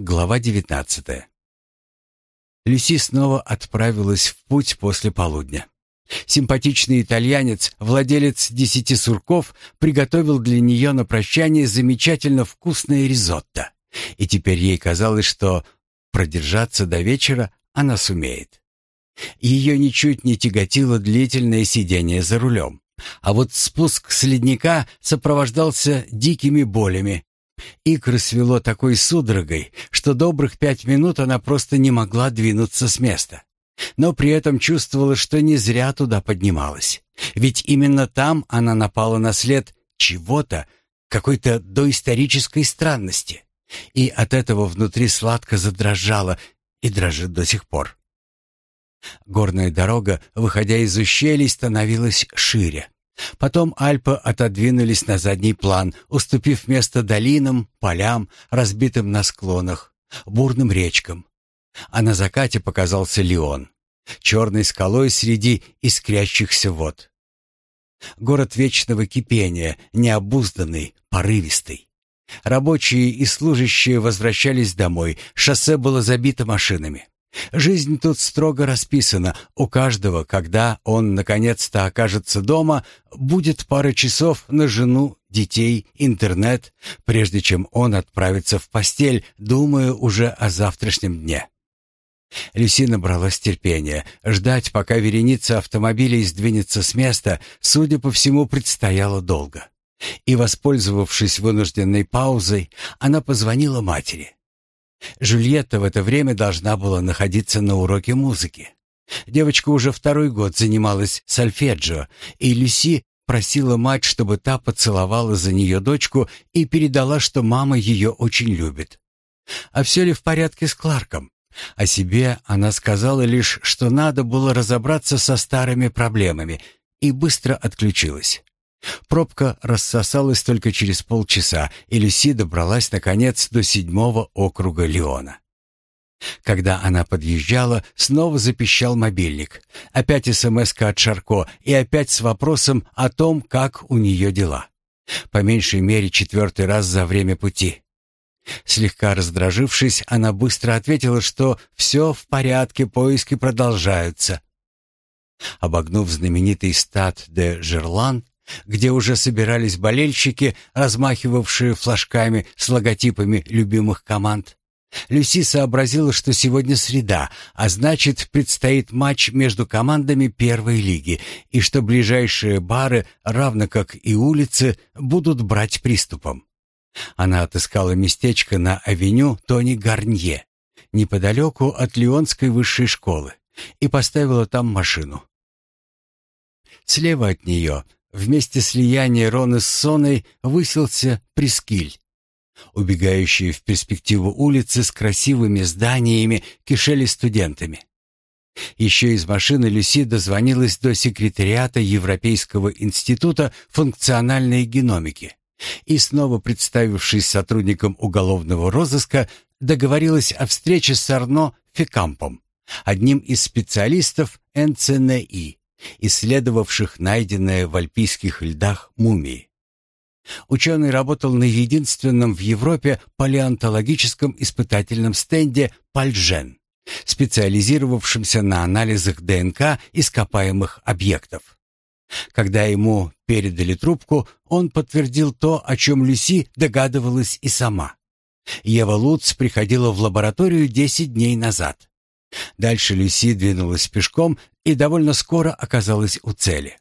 Глава 19. Люси снова отправилась в путь после полудня. Симпатичный итальянец, владелец десяти сурков, приготовил для нее на прощание замечательно вкусное ризотто. И теперь ей казалось, что продержаться до вечера она сумеет. Ее ничуть не тяготило длительное сидение за рулем. А вот спуск с ледника сопровождался дикими болями, Икры свело такой судорогой, что добрых пять минут она просто не могла двинуться с места. Но при этом чувствовала, что не зря туда поднималась. Ведь именно там она напала на след чего-то, какой-то доисторической странности. И от этого внутри сладко задрожало и дрожит до сих пор. Горная дорога, выходя из ущелий, становилась шире. Потом Альпы отодвинулись на задний план, уступив место долинам, полям, разбитым на склонах, бурным речкам. А на закате показался Леон, черной скалой среди искрящихся вод. Город вечного кипения, необузданный, порывистый. Рабочие и служащие возвращались домой, шоссе было забито машинами. Жизнь тут строго расписана. У каждого, когда он наконец-то окажется дома, будет пара часов на жену, детей, интернет, прежде чем он отправится в постель, думая уже о завтрашнем дне. Люси набралась терпения. Ждать, пока вереница автомобилей сдвинется с места, судя по всему, предстояло долго. И, воспользовавшись вынужденной паузой, она позвонила матери. Жюльетта в это время должна была находиться на уроке музыки. Девочка уже второй год занималась сольфеджио, и Люси просила мать, чтобы та поцеловала за нее дочку и передала, что мама ее очень любит. А все ли в порядке с Кларком? О себе она сказала лишь, что надо было разобраться со старыми проблемами, и быстро отключилась. Пробка рассосалась только через полчаса, и Люси добралась, наконец, до седьмого округа Леона. Когда она подъезжала, снова запищал мобильник. Опять смс от Шарко и опять с вопросом о том, как у нее дела. По меньшей мере четвертый раз за время пути. Слегка раздражившись, она быстро ответила, что все в порядке, поиски продолжаются. Обогнув знаменитый стад де Жерлан, где уже собирались болельщики, размахивавшие флажками с логотипами любимых команд. Люси сообразила, что сегодня среда, а значит, предстоит матч между командами первой лиги, и что ближайшие бары, равно как и улицы, будут брать приступом. Она отыскала местечко на авеню Тони Гарнье, неподалеку от Лионской высшей школы, и поставила там машину. Слева от нее Вместе слияния Роны с Соной высился Прескиль. Убегающие в перспективу улицы с красивыми зданиями кишели студентами. Еще из машины Люси дозвонилась до секретариата Европейского института функциональной геномики и, снова представившись сотрудником уголовного розыска, договорилась о встрече с Арно Фекампом, одним из специалистов НЦНИ исследовавших найденные в альпийских льдах мумии. Ученый работал на единственном в Европе палеонтологическом испытательном стенде «Пальжен», специализировавшемся на анализах ДНК ископаемых объектов. Когда ему передали трубку, он подтвердил то, о чем Люси догадывалась и сама. Ева Луц приходила в лабораторию 10 дней назад. Дальше Люси двинулась пешком и довольно скоро оказалась у цели.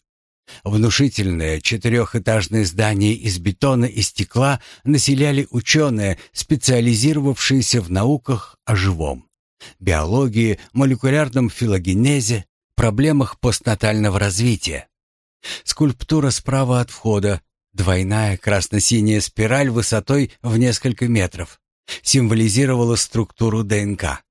Внушительное четырехэтажное здание из бетона и стекла населяли ученые, специализировавшиеся в науках о живом, биологии, молекулярном филогенезе, проблемах постнатального развития. Скульптура справа от входа, двойная красно-синяя спираль высотой в несколько метров, символизировала структуру ДНК.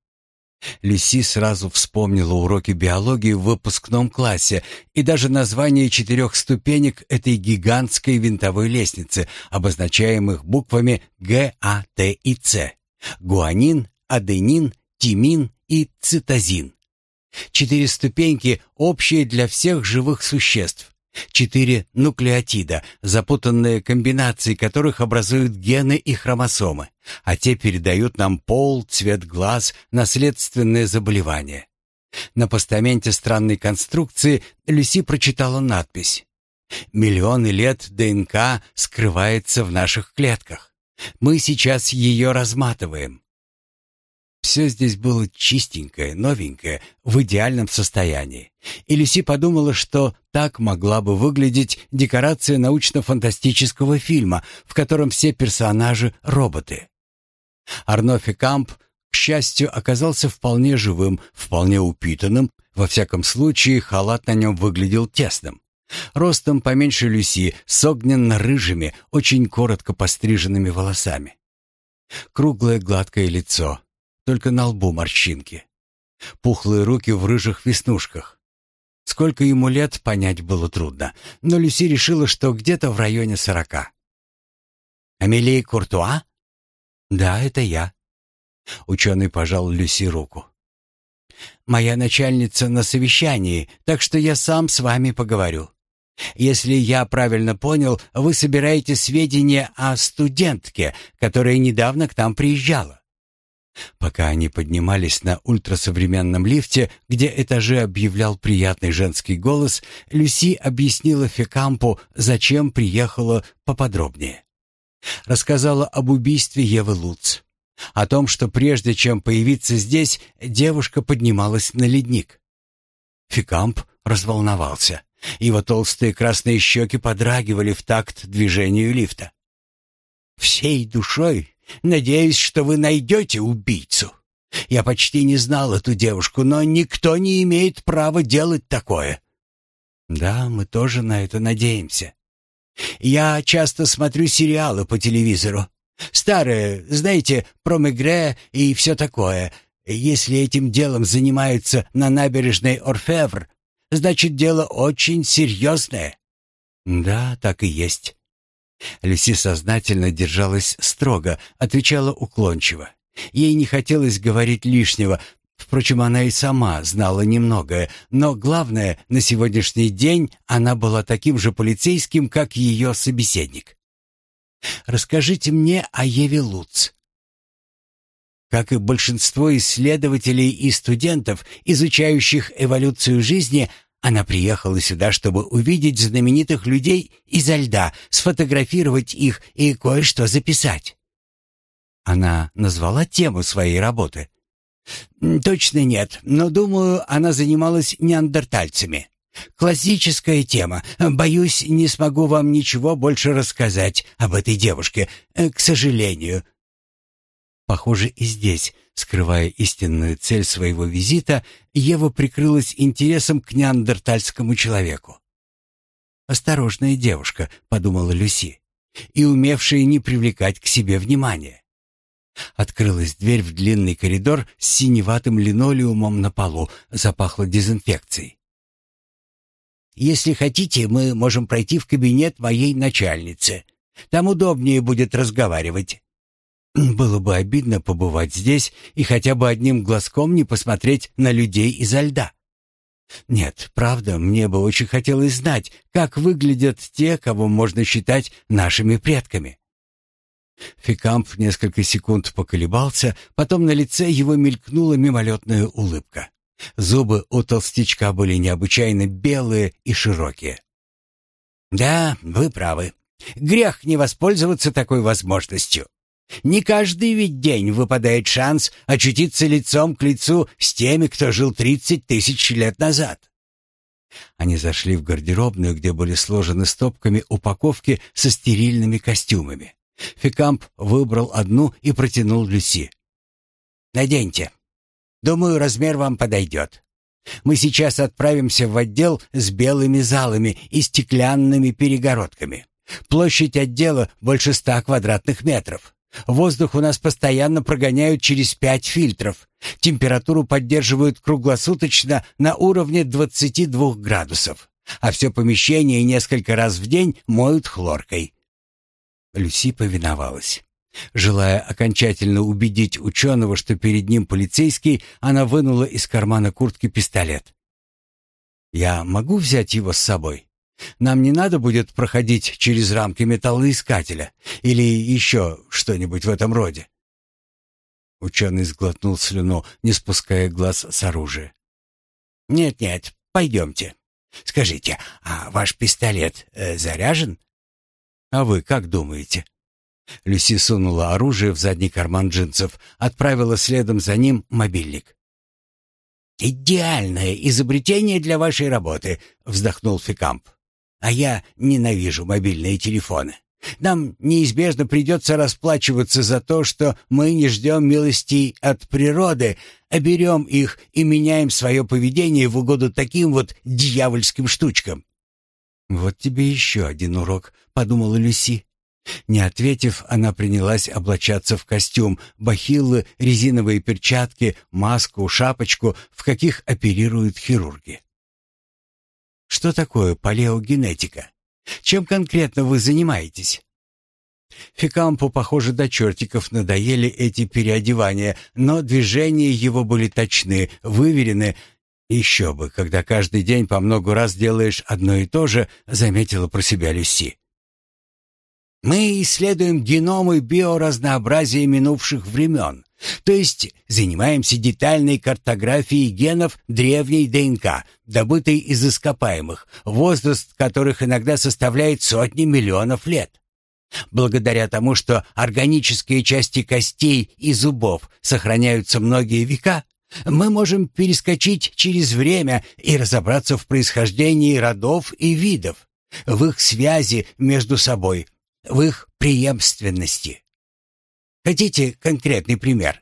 Люси сразу вспомнила уроки биологии в выпускном классе и даже название четырех ступенек этой гигантской винтовой лестницы, обозначаемых буквами Г, А, Т и С. Гуанин, аденин, тимин и цитозин. Четыре ступеньки, общие для всех живых существ. Четыре нуклеотида, запутанные комбинации которых образуют гены и хромосомы, а те передают нам пол, цвет глаз, наследственное заболевание. На постаменте странной конструкции Люси прочитала надпись «Миллионы лет ДНК скрывается в наших клетках. Мы сейчас ее разматываем». Все здесь было чистенькое, новенькое, в идеальном состоянии. И Люси подумала, что так могла бы выглядеть декорация научно-фантастического фильма, в котором все персонажи — роботы. Арнофи Камп, к счастью, оказался вполне живым, вполне упитанным, во всяком случае халат на нем выглядел тесным. Ростом поменьше Люси, с огненно-рыжими, очень коротко постриженными волосами. Круглое гладкое лицо, только на лбу морщинки. Пухлые руки в рыжих веснушках. Сколько ему лет, понять было трудно, но Люси решила, что где-то в районе сорока. «Амелия Куртуа?» «Да, это я». Ученый пожал Люси руку. «Моя начальница на совещании, так что я сам с вами поговорю. Если я правильно понял, вы собираете сведения о студентке, которая недавно к нам приезжала. Пока они поднимались на ультрасовременном лифте, где этажи объявлял приятный женский голос, Люси объяснила Фекампу, зачем приехала поподробнее. Рассказала об убийстве Евы Луц, о том, что прежде чем появиться здесь, девушка поднималась на ледник. Фекамп разволновался. Его толстые красные щеки подрагивали в такт движению лифта. «Всей душой Надеюсь, что вы найдете убийцу. Я почти не знал эту девушку, но никто не имеет права делать такое. Да, мы тоже на это надеемся. Я часто смотрю сериалы по телевизору. Старые, знаете, про Мегре и все такое. Если этим делом занимаются на набережной Орфевр, значит, дело очень серьезное. Да, так и есть. Люси сознательно держалась строго, отвечала уклончиво. Ей не хотелось говорить лишнего, Впрочем, она и сама знала немногое, но главное, на сегодняшний день она была таким же полицейским, как ее собеседник. «Расскажите мне о Еве Луц». Как и большинство исследователей и студентов, изучающих эволюцию жизни, она приехала сюда, чтобы увидеть знаменитых людей изо льда, сфотографировать их и кое-что записать. Она назвала тему своей работы. Точно нет, но думаю, она занималась неандертальцами. Классическая тема. Боюсь, не смогу вам ничего больше рассказать об этой девушке, э, к сожалению. Похоже, и здесь Скрывая истинную цель своего визита, Ева прикрылась интересом к неандертальскому человеку. «Осторожная девушка», — подумала Люси, и умевшая не привлекать к себе внимания. Открылась дверь в длинный коридор с синеватым линолеумом на полу, запахло дезинфекцией. «Если хотите, мы можем пройти в кабинет моей начальницы. Там удобнее будет разговаривать». Было бы обидно побывать здесь и хотя бы одним глазком не посмотреть на людей изо льда. Нет, правда, мне бы очень хотелось знать, как выглядят те, кого можно считать нашими предками. Фикамп несколько секунд поколебался, потом на лице его мелькнула мимолетная улыбка. Зубы у толстячка были необычайно белые и широкие. «Да, вы правы. Грех не воспользоваться такой возможностью. Не каждый ведь день выпадает шанс очутиться лицом к лицу с теми, кто жил тридцать тысяч лет назад. Они зашли в гардеробную, где были сложены стопками упаковки со стерильными костюмами. Фикамп выбрал одну и протянул Люси. «Наденьте. Думаю, размер вам подойдет. Мы сейчас отправимся в отдел с белыми залами и стеклянными перегородками. Площадь отдела больше ста квадратных метров. Воздух у нас постоянно прогоняют через пять фильтров. Температуру поддерживают круглосуточно на уровне 22 градусов. А все помещение несколько раз в день моют хлоркой. Люси повиновалась. Желая окончательно убедить ученого, что перед ним полицейский, она вынула из кармана куртки пистолет. «Я могу взять его с собой?» Нам не надо будет проходить через рамки металлоискателя или еще что-нибудь в этом роде. Ученый сглотнул слюну, не спуская глаз с оружия. «Нет-нет, пойдемте. Скажите, а ваш пистолет э, заряжен?» «А вы как думаете?» Люси сунула оружие в задний карман джинсов, отправила следом за ним мобильник. «Идеальное изобретение для вашей работы», — вздохнул Фикамп. «А я ненавижу мобильные телефоны. Нам неизбежно придется расплачиваться за то, что мы не ждем милостей от природы, а берем их и меняем свое поведение в угоду таким вот дьявольским штучкам». «Вот тебе еще один урок», — подумала Люси. Не ответив, она принялась облачаться в костюм, бахиллы, резиновые перчатки, маску, шапочку, в каких оперируют хирурги. Что такое палеогенетика? Чем конкретно вы занимаетесь? Фикампу, похоже, до чертиков надоели эти переодевания, но движения его были точны, выверены. Еще бы, когда каждый день по много раз делаешь одно и то же, заметила про себя Люси. Мы исследуем геномы биоразнообразия минувших времен, то есть занимаемся детальной картографией генов древней ДНК, добытой из ископаемых, возраст которых иногда составляет сотни миллионов лет. Благодаря тому, что органические части костей и зубов сохраняются многие века, мы можем перескочить через время и разобраться в происхождении родов и видов, в их связи между собой – в их преемственности. Хотите конкретный пример?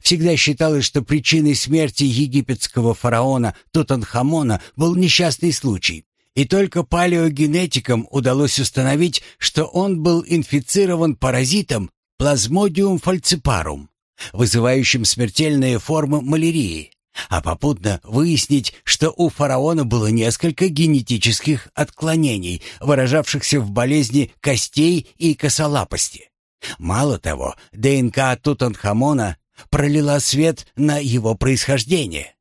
Всегда считалось, что причиной смерти египетского фараона Тутанхамона был несчастный случай, и только палеогенетикам удалось установить, что он был инфицирован паразитом Plasmodium falciparum, вызывающим смертельные формы малярии а попутно выяснить, что у фараона было несколько генетических отклонений, выражавшихся в болезни костей и косолапости. Мало того, ДНК Тутанхамона пролила свет на его происхождение.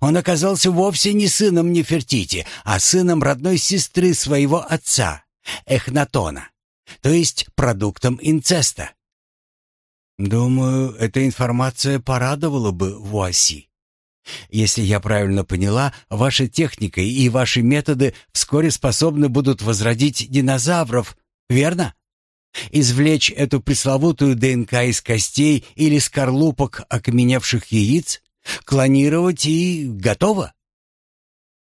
Он оказался вовсе не сыном Нефертити, а сыном родной сестры своего отца, Эхнатона, то есть продуктом инцеста. Думаю, эта информация порадовала бы Вуаси. Если я правильно поняла, ваша техника и ваши методы вскоре способны будут возродить динозавров, верно? Извлечь эту пресловутую ДНК из костей или скорлупок окаменевших яиц, клонировать и готово?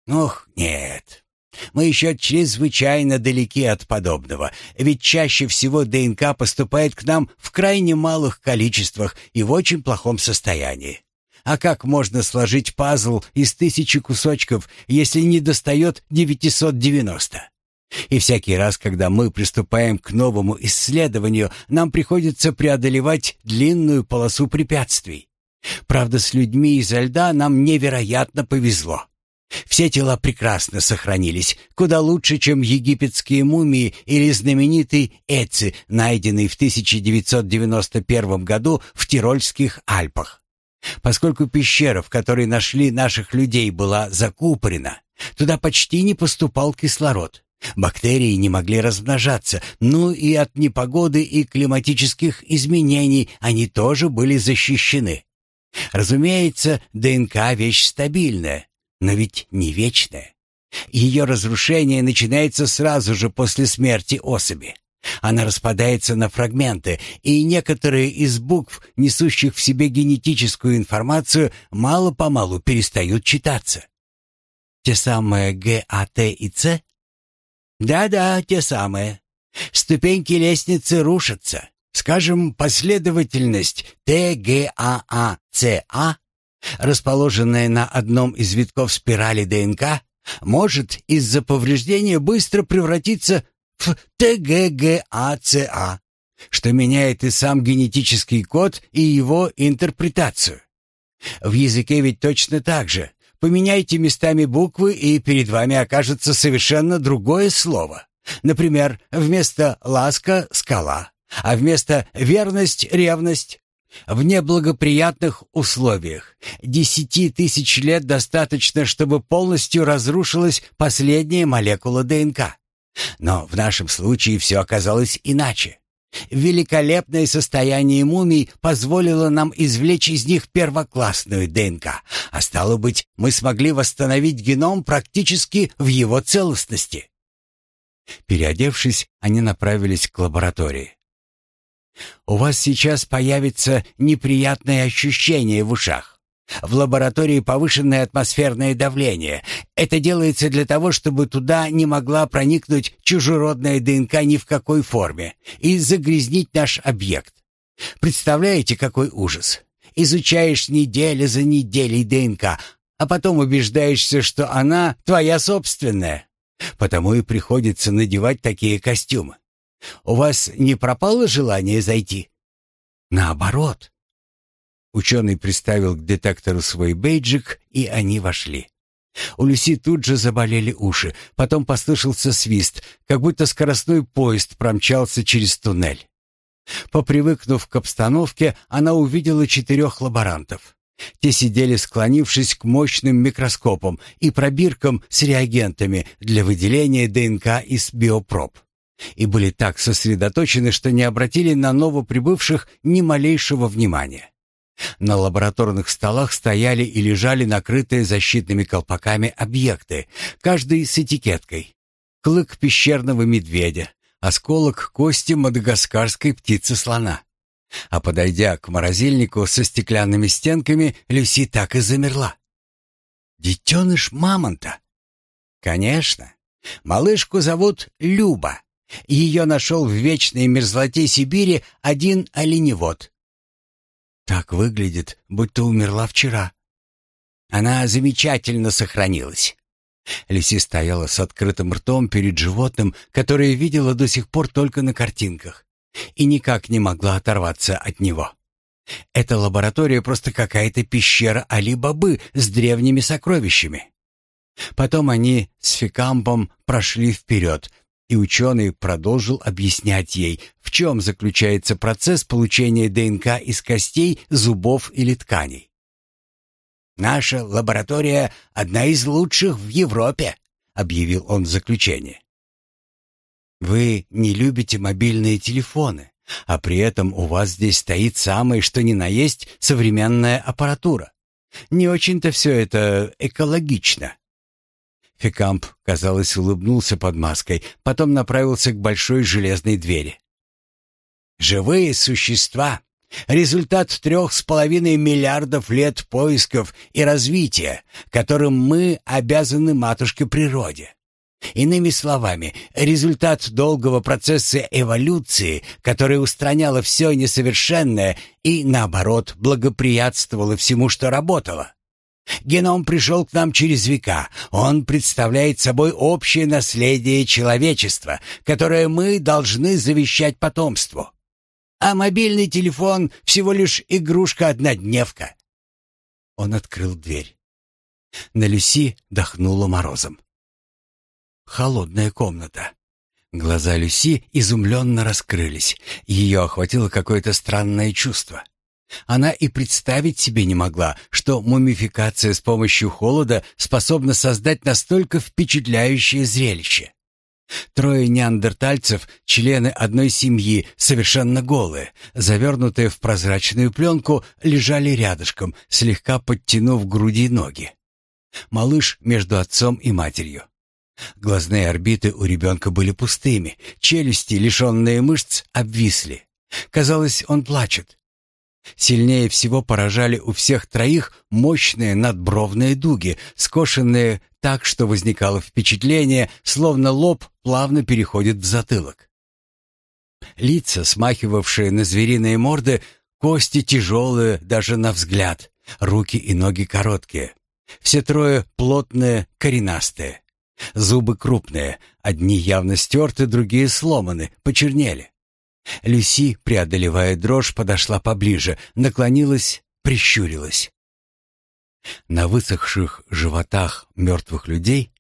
Ох, нет. Мы еще чрезвычайно далеки от подобного, ведь чаще всего ДНК поступает к нам в крайне малых количествах и в очень плохом состоянии. А как можно сложить пазл из тысячи кусочков, если не достает 990? И всякий раз, когда мы приступаем к новому исследованию, нам приходится преодолевать длинную полосу препятствий. Правда, с людьми изо льда нам невероятно повезло. Все тела прекрасно сохранились, куда лучше, чем египетские мумии или знаменитый Эци, найденный в 1991 году в Тирольских Альпах. Поскольку пещера, в которой нашли наших людей, была закупорена, туда почти не поступал кислород. Бактерии не могли размножаться, ну и от непогоды и климатических изменений они тоже были защищены. Разумеется, ДНК — вещь стабильная, но ведь не вечная. Ее разрушение начинается сразу же после смерти особи. Она распадается на фрагменты, и некоторые из букв, несущих в себе генетическую информацию, мало-помалу перестают читаться. Те самые Г, А, Т и Ц? Да-да, те самые. Ступеньки лестницы рушатся. Скажем, последовательность Т, Г, А, А, Ц, А, расположенная на одном из витков спирали ДНК, может из-за повреждения быстро превратиться в ТГГАЦА, что меняет и сам генетический код, и его интерпретацию. В языке ведь точно так же. Поменяйте местами буквы, и перед вами окажется совершенно другое слово. Например, вместо «ласка» — «скала», а вместо «верность» — «ревность». В неблагоприятных условиях десяти тысяч лет достаточно, чтобы полностью разрушилась последняя молекула ДНК. Но в нашем случае все оказалось иначе. Великолепное состояние мумий позволило нам извлечь из них первоклассную ДНК, а стало быть, мы смогли восстановить геном практически в его целостности. Переодевшись, они направились к лаборатории. «У вас сейчас появится неприятное ощущение в ушах. В лаборатории повышенное атмосферное давление. Это делается для того, чтобы туда не могла проникнуть чужеродная ДНК ни в какой форме и загрязнить наш объект. Представляете, какой ужас? Изучаешь неделя за неделей ДНК, а потом убеждаешься, что она твоя собственная. Потому и приходится надевать такие костюмы. У вас не пропало желание зайти? Наоборот, Ученый приставил к детектору свой бейджик, и они вошли. У Люси тут же заболели уши, потом послышался свист, как будто скоростной поезд промчался через туннель. Попривыкнув к обстановке, она увидела четырех лаборантов. Те сидели, склонившись к мощным микроскопам и пробиркам с реагентами для выделения ДНК из биопроб. И были так сосредоточены, что не обратили на новоприбывших ни малейшего внимания. На лабораторных столах стояли и лежали накрытые защитными колпаками объекты, каждый с этикеткой. Клык пещерного медведя, осколок кости мадагаскарской птицы-слона. А подойдя к морозильнику со стеклянными стенками, Люси так и замерла. «Детеныш мамонта?» «Конечно. Малышку зовут Люба. Ее нашел в вечной мерзлоте Сибири один оленевод, так выглядит, будто умерла вчера. Она замечательно сохранилась. Люси стояла с открытым ртом перед животным, которое видела до сих пор только на картинках, и никак не могла оторваться от него. Эта лаборатория просто какая-то пещера Али-Бабы с древними сокровищами. Потом они с Фикампом прошли вперед, и ученый продолжил объяснять ей, в чем заключается процесс получения ДНК из костей, зубов или тканей. «Наша лаборатория одна из лучших в Европе», — объявил он в заключение. «Вы не любите мобильные телефоны, а при этом у вас здесь стоит самое что ни на есть современная аппаратура. Не очень-то все это экологично», Фикамп, казалось, улыбнулся под маской, потом направился к большой железной двери. «Живые существа — результат трех с половиной миллиардов лет поисков и развития, которым мы обязаны матушке природе. Иными словами, результат долгого процесса эволюции, который устраняла все несовершенное и, наоборот, благоприятствовало всему, что работало. Геном пришел к нам через века. Он представляет собой общее наследие человечества, которое мы должны завещать потомству. А мобильный телефон — всего лишь игрушка-однодневка. Он открыл дверь. На Люси дохнуло морозом. Холодная комната. Глаза Люси изумленно раскрылись. Ее охватило какое-то странное чувство. Она и представить себе не могла, что мумификация с помощью холода способна создать настолько впечатляющее зрелище. Трое неандертальцев, члены одной семьи, совершенно голые, завернутые в прозрачную пленку, лежали рядышком, слегка подтянув груди ноги. Малыш между отцом и матерью. Глазные орбиты у ребенка были пустыми, челюсти, лишенные мышц, обвисли. Казалось, он плачет. Сильнее всего поражали у всех троих мощные надбровные дуги, скошенные так, что возникало впечатление, словно лоб плавно переходит в затылок. Лица, смахивавшие на звериные морды, кости тяжелые даже на взгляд, руки и ноги короткие. Все трое плотные, коренастые. Зубы крупные, одни явно стерты, другие сломаны, почернели. Люси, преодолевая дрожь, подошла поближе, наклонилась, прищурилась. На высохших животах мертвых людей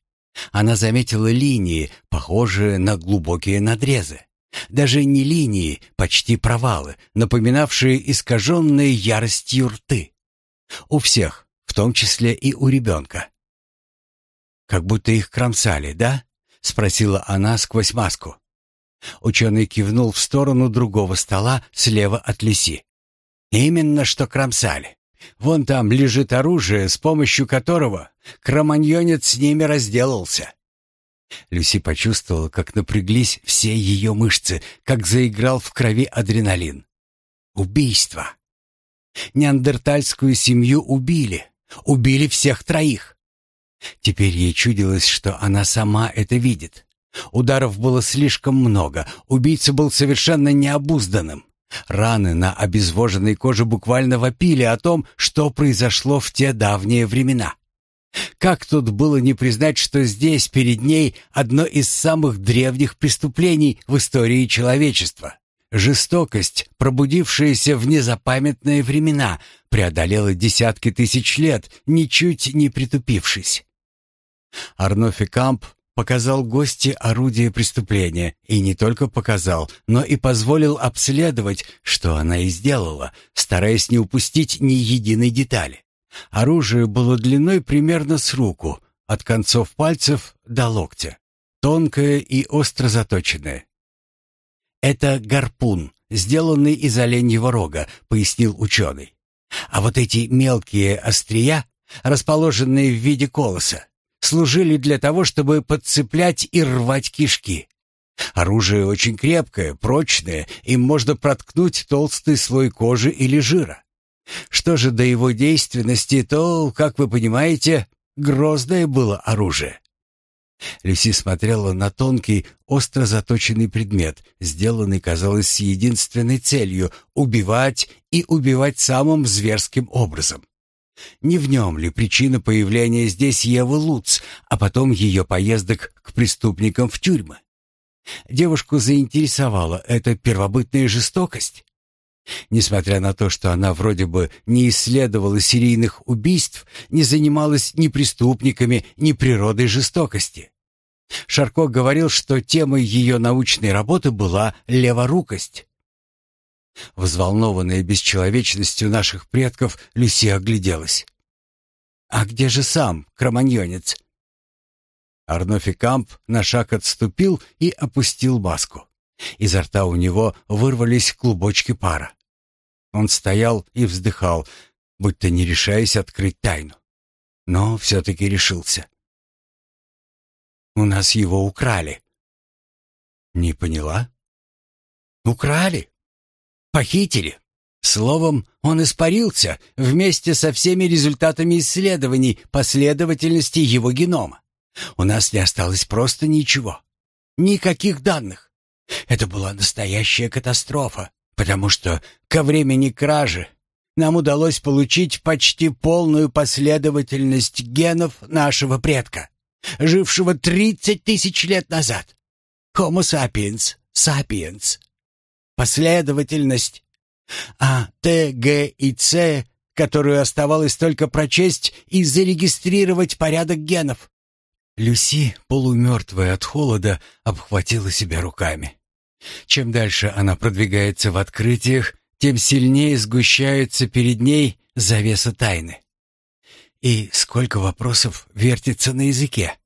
она заметила линии, похожие на глубокие надрезы. Даже не линии, почти провалы, напоминавшие искаженные яростью рты. У всех, в том числе и у ребенка. «Как будто их кромсали, да?» — спросила она сквозь маску. Ученый кивнул в сторону другого стола слева от Лиси. «Именно что кромсали. Вон там лежит оружие, с помощью которого кроманьонец с ними разделался». Люси почувствовала, как напряглись все ее мышцы, как заиграл в крови адреналин. Убийство. Неандертальскую семью убили. Убили всех троих. Теперь ей чудилось, что она сама это видит. Ударов было слишком много, убийца был совершенно необузданным. Раны на обезвоженной коже буквально вопили о том, что произошло в те давние времена. Как тут было не признать, что здесь перед ней одно из самых древних преступлений в истории человечества? Жестокость, пробудившаяся в незапамятные времена, преодолела десятки тысяч лет, ничуть не притупившись. Арнофи Камп показал гости орудие преступления, и не только показал, но и позволил обследовать, что она и сделала, стараясь не упустить ни единой детали. Оружие было длиной примерно с руку, от концов пальцев до локтя, тонкое и остро заточенное. «Это гарпун, сделанный из оленьего рога», — пояснил ученый. «А вот эти мелкие острия, расположенные в виде колоса, служили для того, чтобы подцеплять и рвать кишки. Оружие очень крепкое, прочное, им можно проткнуть толстый слой кожи или жира. Что же до его действенности, то, как вы понимаете, грозное было оружие. Люси смотрела на тонкий, остро заточенный предмет, сделанный, казалось, с единственной целью — убивать и убивать самым зверским образом. Не в нем ли причина появления здесь Евы Луц, а потом ее поездок к преступникам в тюрьмы? Девушку заинтересовала эта первобытная жестокость. Несмотря на то, что она вроде бы не исследовала серийных убийств, не занималась ни преступниками, ни природой жестокости. Шарко говорил, что темой ее научной работы была леворукость. Взволнованная бесчеловечностью наших предков, Люси огляделась. «А где же сам, кроманьонец?» Арнофи Камп на шаг отступил и опустил маску. Изо рта у него вырвались клубочки пара. Он стоял и вздыхал, будто не решаясь открыть тайну. Но все-таки решился. «У нас его украли». «Не поняла?» «Украли. Похитили. Словом, он испарился вместе со всеми результатами исследований последовательности его генома. У нас не осталось просто ничего. Никаких данных. Это была настоящая катастрофа, потому что ко времени кражи нам удалось получить почти полную последовательность генов нашего предка, жившего 30 тысяч лет назад. Homo sapiens sapiens последовательность. А Т, Г и С, которую оставалось только прочесть и зарегистрировать порядок генов. Люси, полумертвая от холода, обхватила себя руками. Чем дальше она продвигается в открытиях, тем сильнее сгущаются перед ней завеса тайны. И сколько вопросов вертится на языке.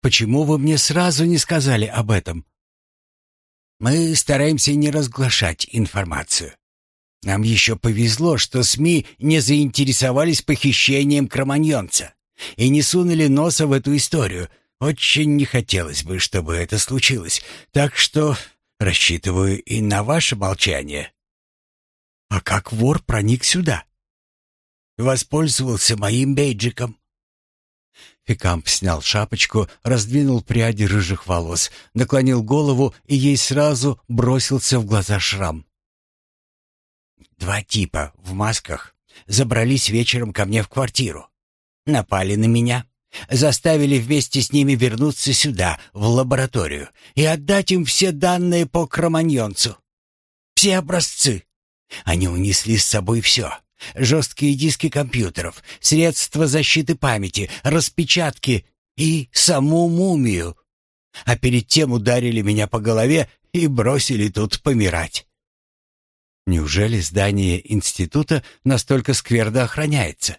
Почему вы мне сразу не сказали об этом? Мы стараемся не разглашать информацию. Нам еще повезло, что СМИ не заинтересовались похищением кроманьонца и не сунули носа в эту историю. Очень не хотелось бы, чтобы это случилось, так что рассчитываю и на ваше молчание. А как вор проник сюда? Воспользовался моим бейджиком. Фикамп снял шапочку, раздвинул пряди рыжих волос, наклонил голову, и ей сразу бросился в глаза шрам. «Два типа в масках забрались вечером ко мне в квартиру. Напали на меня, заставили вместе с ними вернуться сюда, в лабораторию, и отдать им все данные по кроманьонцу. Все образцы. Они унесли с собой все жесткие диски компьютеров, средства защиты памяти, распечатки и саму мумию. А перед тем ударили меня по голове и бросили тут помирать. Неужели здание института настолько скверно охраняется?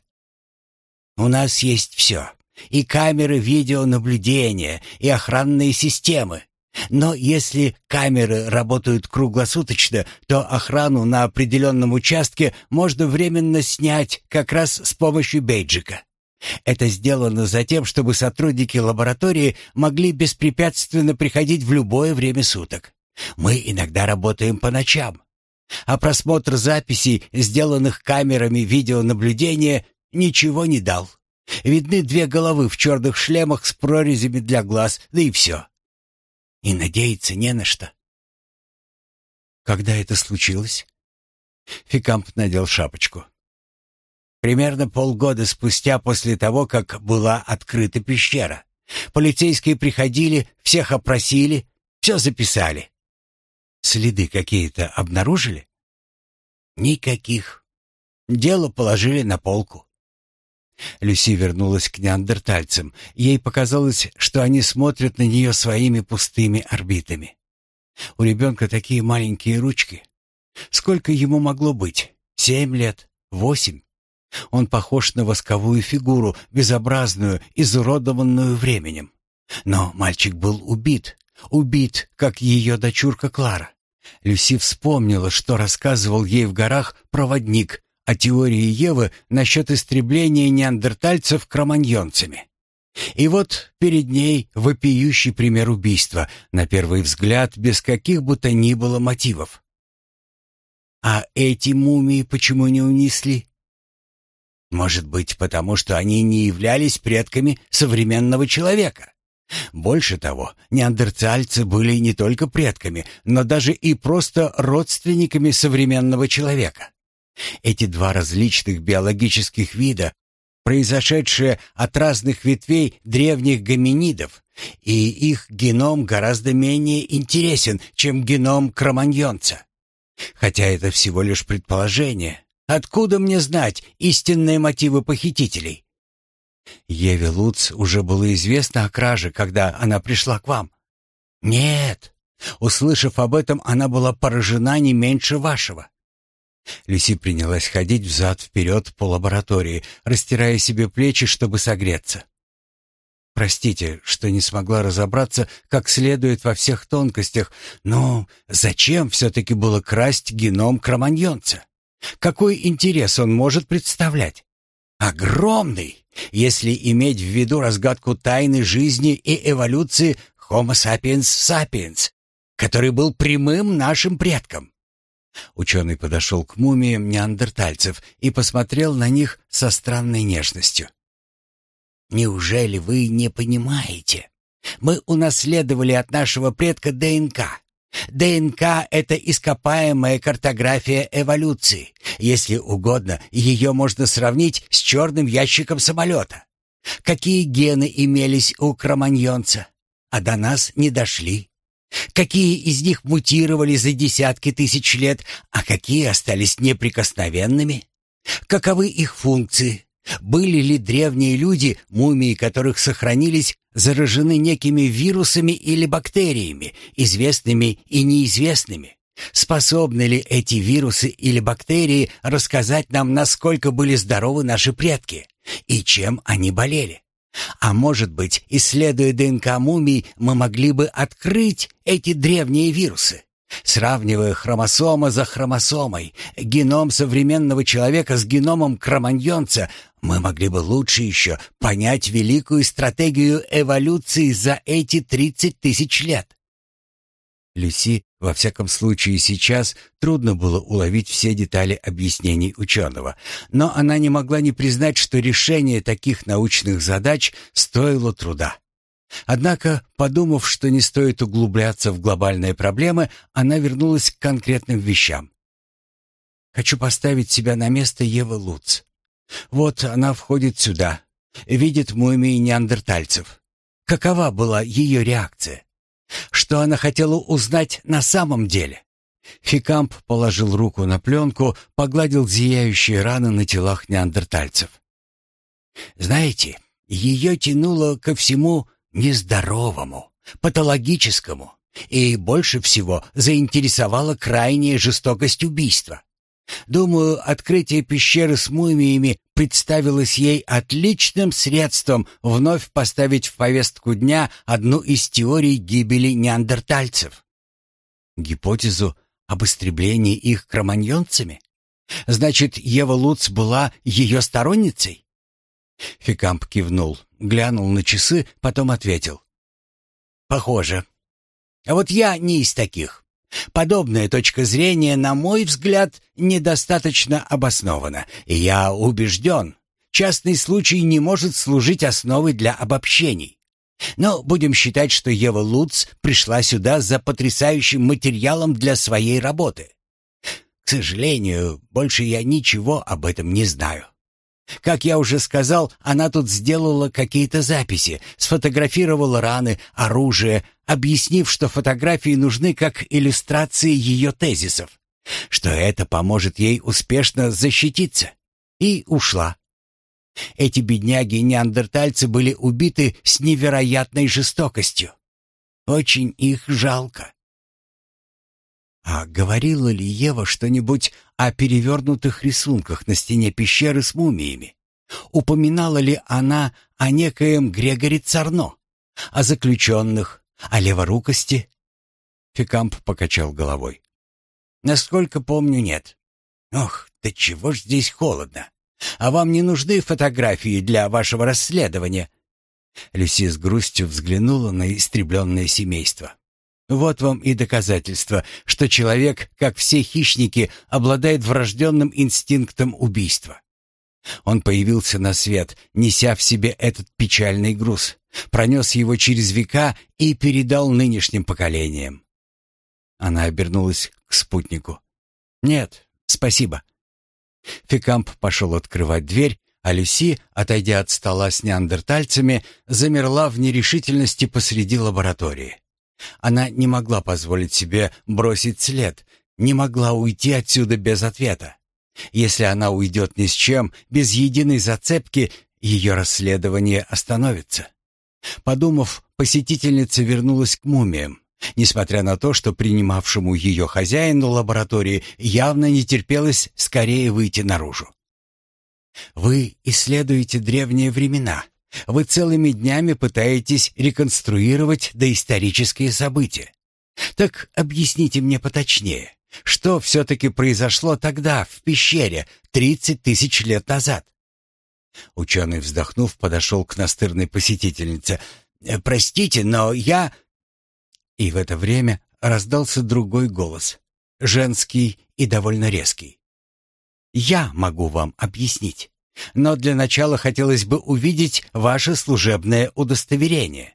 У нас есть все. И камеры видеонаблюдения, и охранные системы. Но если камеры работают круглосуточно, то охрану на определенном участке можно временно снять как раз с помощью бейджика. Это сделано за тем, чтобы сотрудники лаборатории могли беспрепятственно приходить в любое время суток. Мы иногда работаем по ночам. А просмотр записей, сделанных камерами видеонаблюдения, ничего не дал. Видны две головы в черных шлемах с прорезями для глаз, да и все. И надеяться не на что. Когда это случилось? Фикамп надел шапочку. Примерно полгода спустя после того, как была открыта пещера. Полицейские приходили, всех опросили, все записали. Следы какие-то обнаружили? Никаких. Дело положили на полку. Люси вернулась к неандертальцам. Ей показалось, что они смотрят на нее своими пустыми орбитами. У ребенка такие маленькие ручки. Сколько ему могло быть? Семь лет? Восемь? Он похож на восковую фигуру, безобразную, изуродованную временем. Но мальчик был убит. Убит, как ее дочурка Клара. Люси вспомнила, что рассказывал ей в горах проводник, о теории Евы насчет истребления неандертальцев кроманьонцами. И вот перед ней вопиющий пример убийства, на первый взгляд, без каких бы то ни было мотивов. А эти мумии почему не унесли? Может быть, потому что они не являлись предками современного человека. Больше того, неандертальцы были не только предками, но даже и просто родственниками современного человека. Эти два различных биологических вида, произошедшие от разных ветвей древних гоминидов, и их геном гораздо менее интересен, чем геном кроманьонца. Хотя это всего лишь предположение. Откуда мне знать истинные мотивы похитителей? Еве Луц уже было известно о краже, когда она пришла к вам. Нет. Услышав об этом, она была поражена не меньше вашего. Люси принялась ходить взад-вперед по лаборатории, растирая себе плечи, чтобы согреться. Простите, что не смогла разобраться как следует во всех тонкостях, но зачем все-таки было красть геном кроманьонца? Какой интерес он может представлять? Огромный, если иметь в виду разгадку тайны жизни и эволюции Homo sapiens sapiens, который был прямым нашим предком. Ученый подошел к мумиям неандертальцев и посмотрел на них со странной нежностью. «Неужели вы не понимаете? Мы унаследовали от нашего предка ДНК. ДНК — это ископаемая картография эволюции. Если угодно, ее можно сравнить с черным ящиком самолета. Какие гены имелись у кроманьонца, а до нас не дошли. Какие из них мутировали за десятки тысяч лет, а какие остались неприкосновенными? Каковы их функции? Были ли древние люди, мумии которых сохранились, заражены некими вирусами или бактериями, известными и неизвестными? Способны ли эти вирусы или бактерии рассказать нам, насколько были здоровы наши предки и чем они болели? А может быть, исследуя ДНК мумий, мы могли бы открыть эти древние вирусы? Сравнивая хромосома за хромосомой, геном современного человека с геномом кроманьонца, мы могли бы лучше еще понять великую стратегию эволюции за эти 30 тысяч лет. Люси, во всяком случае сейчас, трудно было уловить все детали объяснений ученого, но она не могла не признать, что решение таких научных задач стоило труда. Однако, подумав, что не стоит углубляться в глобальные проблемы, она вернулась к конкретным вещам. «Хочу поставить себя на место Евы Луц. Вот она входит сюда, видит мумии неандертальцев. Какова была ее реакция?» Что она хотела узнать на самом деле? Фикамп положил руку на пленку, погладил зияющие раны на телах неандертальцев. Знаете, ее тянуло ко всему нездоровому, патологическому, и больше всего заинтересовала крайняя жестокость убийства. Думаю, открытие пещеры с мумиями представилось ей отличным средством вновь поставить в повестку дня одну из теорий гибели неандертальцев. Гипотезу об истреблении их кроманьонцами? Значит, Ева Луц была ее сторонницей? Фикамп кивнул, глянул на часы, потом ответил. «Похоже. А вот я не из таких. Подобная точка зрения, на мой взгляд, недостаточно обоснована, и я убежден, частный случай не может служить основой для обобщений. Но будем считать, что Ева Луц пришла сюда за потрясающим материалом для своей работы. К сожалению, больше я ничего об этом не знаю. Как я уже сказал, она тут сделала какие-то записи, сфотографировала раны, оружие, объяснив, что фотографии нужны как иллюстрации ее тезисов, что это поможет ей успешно защититься. И ушла. Эти бедняги-неандертальцы были убиты с невероятной жестокостью. Очень их жалко. А говорила ли Ева что-нибудь о перевернутых рисунках на стене пещеры с мумиями? Упоминала ли она о некоем Грегоре Царно, о заключенных, о леворукости? Фикамп покачал головой. Насколько помню, нет. Ох, да чего ж здесь холодно. А вам не нужны фотографии для вашего расследования? Люси с грустью взглянула на истребленное семейство. Вот вам и доказательство, что человек, как все хищники, обладает врожденным инстинктом убийства. Он появился на свет, неся в себе этот печальный груз, пронес его через века и передал нынешним поколениям. Она обернулась к спутнику. «Нет, спасибо». Фикамп пошел открывать дверь, а Люси, отойдя от стола с неандертальцами, замерла в нерешительности посреди лаборатории. Она не могла позволить себе бросить след, не могла уйти отсюда без ответа. Если она уйдет ни с чем, без единой зацепки, ее расследование остановится. Подумав, посетительница вернулась к мумиям, несмотря на то, что принимавшему ее хозяину лаборатории явно не терпелось скорее выйти наружу. «Вы исследуете древние времена», вы целыми днями пытаетесь реконструировать доисторические события. Так объясните мне поточнее, что все-таки произошло тогда, в пещере, 30 тысяч лет назад?» Ученый, вздохнув, подошел к настырной посетительнице. «Э, «Простите, но я...» И в это время раздался другой голос, женский и довольно резкий. «Я могу вам объяснить». Но для начала хотелось бы увидеть ваше служебное удостоверение.